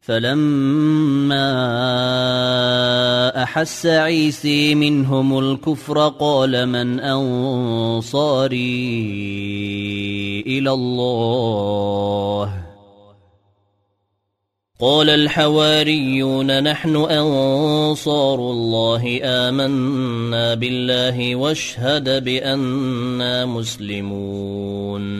فلما أحس عيسي منهم الكفر قال من أنصاري إلى الله؟ قال الحواريون نحن أنصار الله آمنا بالله واشهد بانا مسلمون.